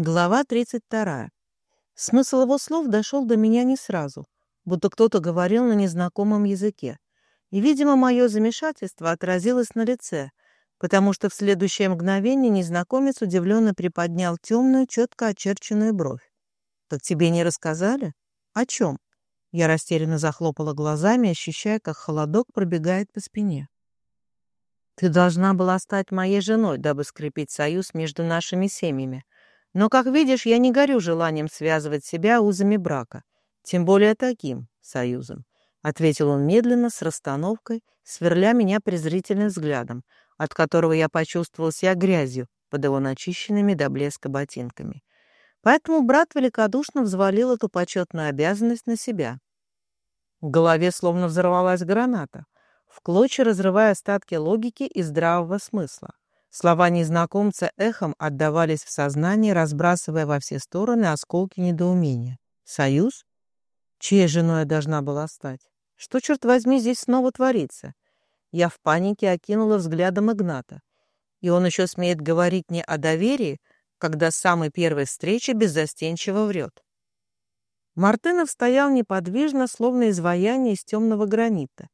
Глава 32. Смысл его слов дошел до меня не сразу, будто кто-то говорил на незнакомом языке. И, видимо, мое замешательство отразилось на лице, потому что в следующее мгновение незнакомец удивленно приподнял темную, четко очерченную бровь. «Так тебе не рассказали? О чем?» Я растерянно захлопала глазами, ощущая, как холодок пробегает по спине. «Ты должна была стать моей женой, дабы скрепить союз между нашими семьями», но, как видишь, я не горю желанием связывать себя узами брака, тем более таким союзом, — ответил он медленно, с расстановкой, сверля меня презрительным взглядом, от которого я почувствовал себя грязью под его начищенными до блеска ботинками. Поэтому брат великодушно взвалил эту почетную обязанность на себя. В голове словно взорвалась граната, в клочья разрывая остатки логики и здравого смысла. Слова незнакомца эхом отдавались в сознании, разбрасывая во все стороны осколки недоумения. «Союз? Чьей женой я должна была стать? Что, черт возьми, здесь снова творится?» Я в панике окинула взглядом Игната. И он еще смеет говорить не о доверии, когда с самой первой встречи беззастенчиво врет. Мартынов стоял неподвижно, словно изваяние из темного гранита.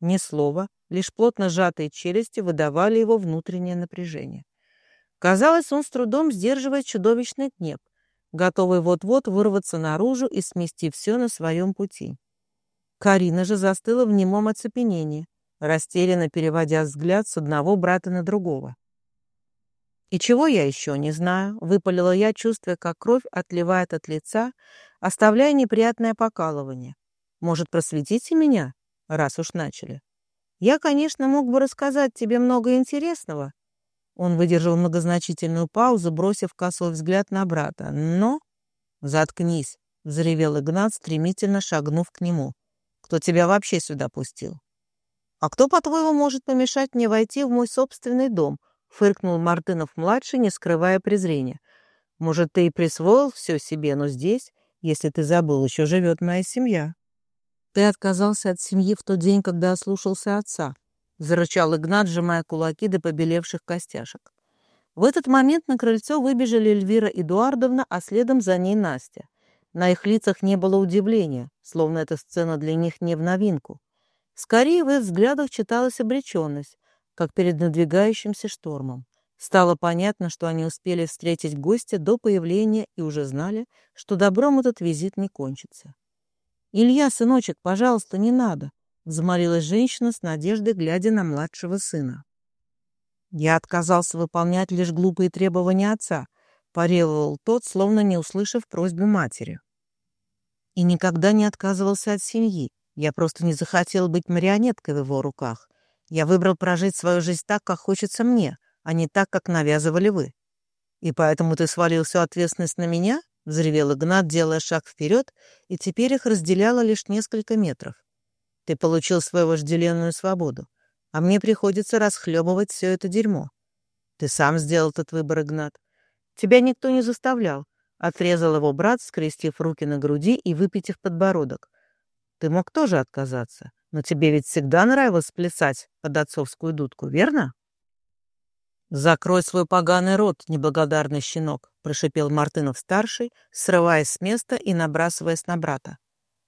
Ни слова, Лишь плотно сжатые челюсти выдавали его внутреннее напряжение. Казалось, он с трудом сдерживает чудовищный гнев, готовый вот-вот вырваться наружу и смести все на своем пути. Карина же застыла в немом оцепенении, растерянно переводя взгляд с одного брата на другого. «И чего я еще не знаю?» — выпалила я, чувствуя, как кровь отливает от лица, оставляя неприятное покалывание. «Может, просветите меня, раз уж начали?» Я, конечно, мог бы рассказать тебе много интересного. Он выдержал многозначительную паузу, бросив косой взгляд на брата. Но... Заткнись, взревел Игнат, стремительно шагнув к нему. Кто тебя вообще сюда пустил? А кто, по-твоему, может помешать мне войти в мой собственный дом? Фыркнул Мартынов-младший, не скрывая презрения. Может, ты и присвоил все себе, но здесь, если ты забыл, еще живет моя семья. «Ты отказался от семьи в тот день, когда ослушался отца», — зарычал Игнат, сжимая кулаки до побелевших костяшек. В этот момент на крыльцо выбежали Эльвира Эдуардовна, а следом за ней Настя. На их лицах не было удивления, словно эта сцена для них не в новинку. Скорее в их взглядах читалась обреченность, как перед надвигающимся штормом. Стало понятно, что они успели встретить гостя до появления и уже знали, что добром этот визит не кончится. «Илья, сыночек, пожалуйста, не надо», — взмолилась женщина с надеждой, глядя на младшего сына. «Я отказался выполнять лишь глупые требования отца», — парировал тот, словно не услышав просьбу матери. «И никогда не отказывался от семьи. Я просто не захотел быть марионеткой в его руках. Я выбрал прожить свою жизнь так, как хочется мне, а не так, как навязывали вы. И поэтому ты свалил всю ответственность на меня?» Взревел Игнат, делая шаг вперед, и теперь их разделяло лишь несколько метров. Ты получил свою вожделенную свободу, а мне приходится расхлебывать все это дерьмо. Ты сам сделал этот выбор, Игнат. Тебя никто не заставлял, — отрезал его брат, скрестив руки на груди и выпитив подбородок. Ты мог тоже отказаться, но тебе ведь всегда нравилось плясать под отцовскую дудку, верно? «Закрой свой поганый рот, неблагодарный щенок», — прошипел Мартынов-старший, срываясь с места и набрасываясь на брата.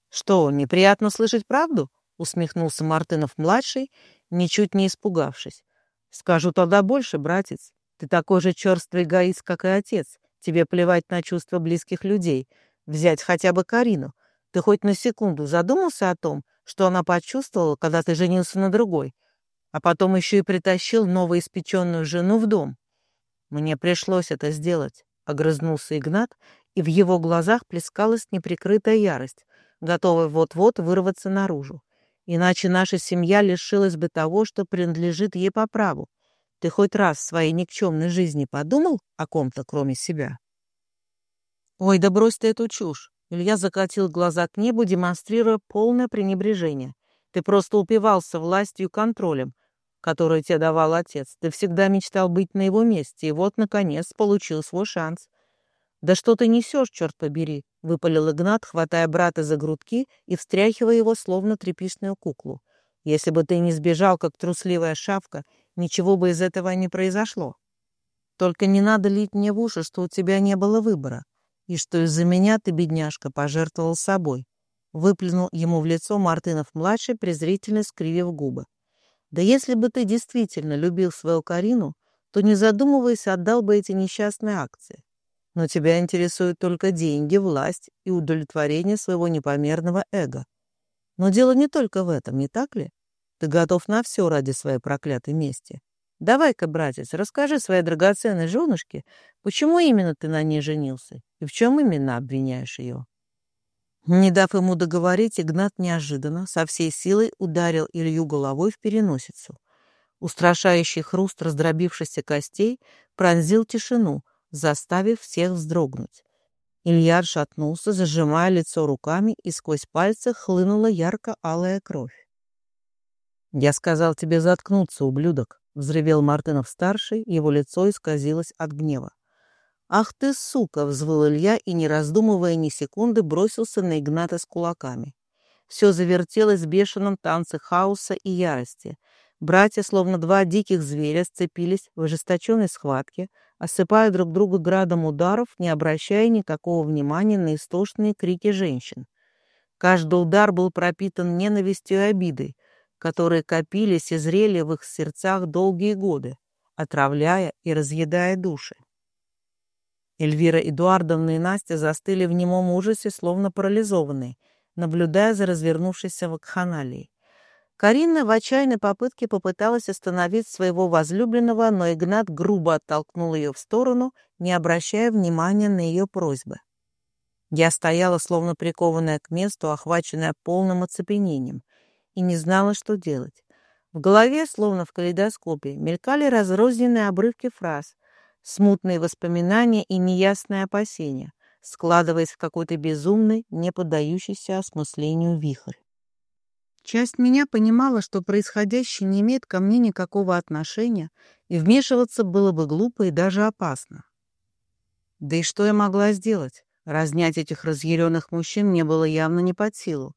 «Что, неприятно слышать правду?» — усмехнулся Мартынов-младший, ничуть не испугавшись. «Скажу тогда больше, братец. Ты такой же черствый эгоист, как и отец. Тебе плевать на чувства близких людей. Взять хотя бы Карину. Ты хоть на секунду задумался о том, что она почувствовала, когда ты женился на другой? А потом еще и притащил новоиспеченную жену в дом. Мне пришлось это сделать, — огрызнулся Игнат, и в его глазах плескалась неприкрытая ярость, готовая вот-вот вырваться наружу. Иначе наша семья лишилась бы того, что принадлежит ей по праву. Ты хоть раз в своей никчемной жизни подумал о ком-то, кроме себя? Ой, да брось ты эту чушь. Илья закатил глаза к небу, демонстрируя полное пренебрежение. Ты просто упивался властью и контролем, которую тебе давал отец. Ты всегда мечтал быть на его месте, и вот, наконец, получил свой шанс. «Да что ты несешь, черт побери!» — выпалил Игнат, хватая брата за грудки и встряхивая его, словно тряпичную куклу. «Если бы ты не сбежал, как трусливая шавка, ничего бы из этого не произошло». Только не надо лить мне в уши, что у тебя не было выбора, и что из-за меня ты, бедняжка, пожертвовал собой. Выплюнул ему в лицо Мартынов-младший, презрительно скривив губы. Да если бы ты действительно любил свою Карину, то, не задумываясь, отдал бы эти несчастные акции. Но тебя интересуют только деньги, власть и удовлетворение своего непомерного эго. Но дело не только в этом, не так ли? Ты готов на все ради своей проклятой мести. Давай-ка, братец, расскажи своей драгоценной женушке, почему именно ты на ней женился и в чем именно обвиняешь ее. Не дав ему договорить, Игнат неожиданно со всей силой ударил Илью головой в переносицу. Устрашающий хруст раздробившихся костей пронзил тишину, заставив всех вздрогнуть. Илья отшатнулся, зажимая лицо руками, и сквозь пальцы хлынула ярко-алая кровь. «Я сказал тебе заткнуться, ублюдок!» — взревел Мартынов-старший, его лицо исказилось от гнева. «Ах ты, сука!» — взвыл Илья и, не раздумывая ни секунды, бросился на Игната с кулаками. Все завертелось в бешеном танце хаоса и ярости. Братья, словно два диких зверя, сцепились в ожесточенной схватке, осыпая друг друга градом ударов, не обращая никакого внимания на истошные крики женщин. Каждый удар был пропитан ненавистью и обидой, которые копились и зрели в их сердцах долгие годы, отравляя и разъедая души. Эльвира Эдуардовна и Настя застыли в немом ужасе, словно парализованные, наблюдая за развернувшейся вакханалией. Карина в отчаянной попытке попыталась остановить своего возлюбленного, но Игнат грубо оттолкнул ее в сторону, не обращая внимания на ее просьбы. Я стояла, словно прикованная к месту, охваченная полным оцепенением, и не знала, что делать. В голове, словно в калейдоскопе, мелькали разрозненные обрывки фраз, смутные воспоминания и неясные опасения, складываясь в какой-то безумный, не поддающийся осмыслению вихрь. Часть меня понимала, что происходящее не имеет ко мне никакого отношения, и вмешиваться было бы глупо и даже опасно. Да и что я могла сделать? Разнять этих разъяренных мужчин мне было явно не под силу.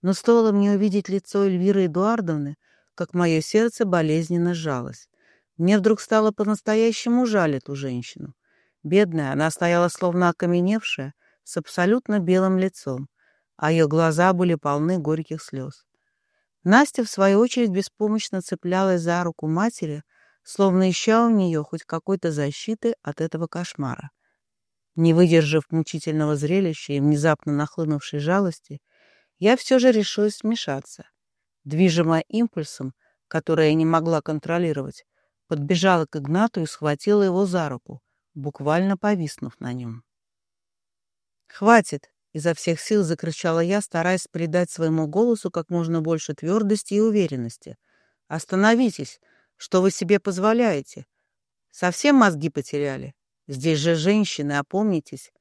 Но стоило мне увидеть лицо Эльвиры Эдуардовны, как мое сердце болезненно сжалось. Мне вдруг стало по-настоящему жаль эту женщину. Бедная, она стояла словно окаменевшая, с абсолютно белым лицом, а ее глаза были полны горьких слез. Настя, в свою очередь, беспомощно цеплялась за руку матери, словно ища у нее хоть какой-то защиты от этого кошмара. Не выдержав мучительного зрелища и внезапно нахлынувшей жалости, я все же решилась вмешаться. Движимая импульсом, который я не могла контролировать, подбежала к Игнату и схватила его за руку, буквально повиснув на нем. «Хватит!» — изо всех сил закричала я, стараясь придать своему голосу как можно больше твердости и уверенности. «Остановитесь! Что вы себе позволяете? Совсем мозги потеряли? Здесь же женщины, опомнитесь!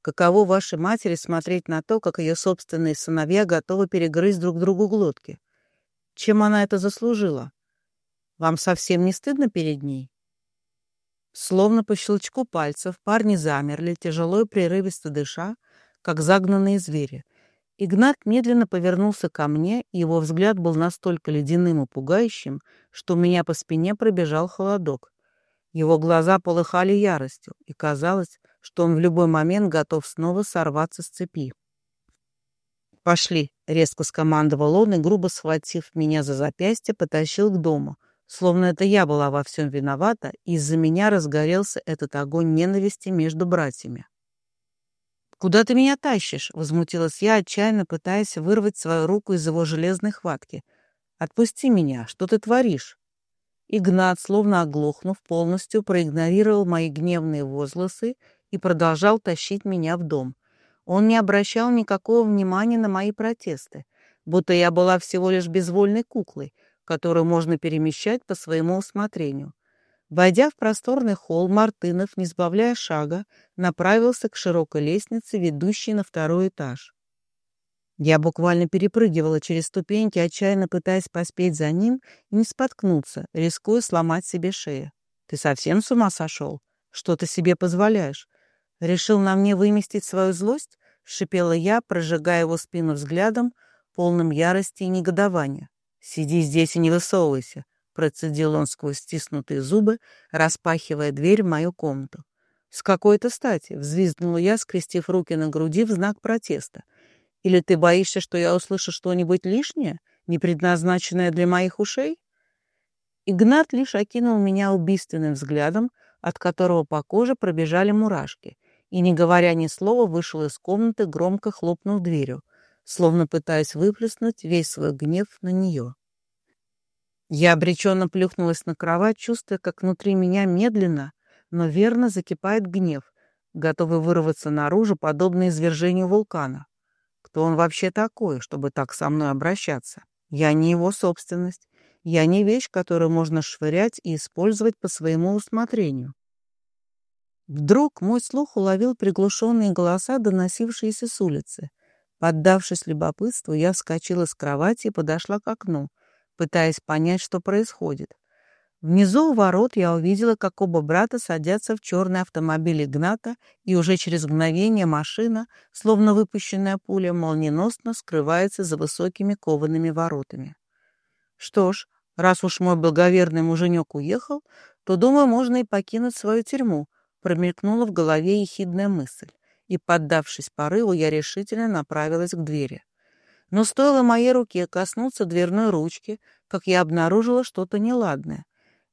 Каково вашей матери смотреть на то, как ее собственные сыновья готовы перегрызть друг другу глотки? Чем она это заслужила? Вам совсем не стыдно перед ней?» Словно по щелчку пальцев парни замерли, тяжело и прерывисто дыша, как загнанные звери. Игнат медленно повернулся ко мне, и его взгляд был настолько ледяным и пугающим, что у меня по спине пробежал холодок. Его глаза полыхали яростью, и казалось, что он в любой момент готов снова сорваться с цепи. «Пошли», — резко скомандовал он и, грубо схватив меня за запястье, потащил к дому — Словно это я была во всем виновата, и из-за меня разгорелся этот огонь ненависти между братьями. «Куда ты меня тащишь?» — возмутилась я, отчаянно пытаясь вырвать свою руку из его железной хватки. «Отпусти меня! Что ты творишь?» Игнат, словно оглохнув, полностью проигнорировал мои гневные возгласы и продолжал тащить меня в дом. Он не обращал никакого внимания на мои протесты, будто я была всего лишь безвольной куклой, которую можно перемещать по своему усмотрению. Войдя в просторный холл, Мартынов, не сбавляя шага, направился к широкой лестнице, ведущей на второй этаж. Я буквально перепрыгивала через ступеньки, отчаянно пытаясь поспеть за ним и не споткнуться, рискуя сломать себе шею. «Ты совсем с ума сошел? Что ты себе позволяешь? Решил на мне выместить свою злость?» — шипела я, прожигая его спину взглядом, полным ярости и негодования. «Сиди здесь и не высовывайся, процедил он сквозь стиснутые зубы, распахивая дверь в мою комнату. «С какой-то стати?» — взвизгнула я, скрестив руки на груди в знак протеста. «Или ты боишься, что я услышу что-нибудь лишнее, не предназначенное для моих ушей?» Игнат лишь окинул меня убийственным взглядом, от которого по коже пробежали мурашки, и, не говоря ни слова, вышел из комнаты, громко хлопнув дверью, словно пытаясь выплеснуть весь свой гнев на нее. Я обреченно плюхнулась на кровать, чувствуя, как внутри меня медленно, но верно закипает гнев, готовый вырваться наружу, подобно извержению вулкана. Кто он вообще такой, чтобы так со мной обращаться? Я не его собственность. Я не вещь, которую можно швырять и использовать по своему усмотрению. Вдруг мой слух уловил приглушенные голоса, доносившиеся с улицы. Поддавшись любопытству, я вскочила с кровати и подошла к окну, пытаясь понять, что происходит. Внизу у ворот я увидела, как оба брата садятся в черный автомобиль Игната, и уже через мгновение машина, словно выпущенная пуля, молниеносно скрывается за высокими коваными воротами. Что ж, раз уж мой благоверный муженек уехал, то, думаю, можно и покинуть свою тюрьму, промелькнула в голове ехидная мысль, и, поддавшись порыву, я решительно направилась к двери. Но стоило моей руке коснуться дверной ручки, как я обнаружила что-то неладное.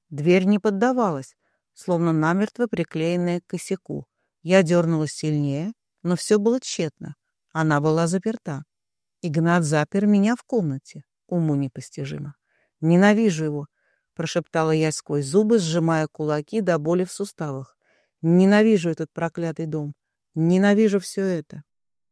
Дверь не поддавалась, словно намертво приклеенная к косяку. Я дернулась сильнее, но все было тщетно. Она была заперта. Игнат запер меня в комнате. Уму непостижимо. «Ненавижу его», — прошептала я сквозь зубы, сжимая кулаки до боли в суставах. «Ненавижу этот проклятый дом. Ненавижу все это».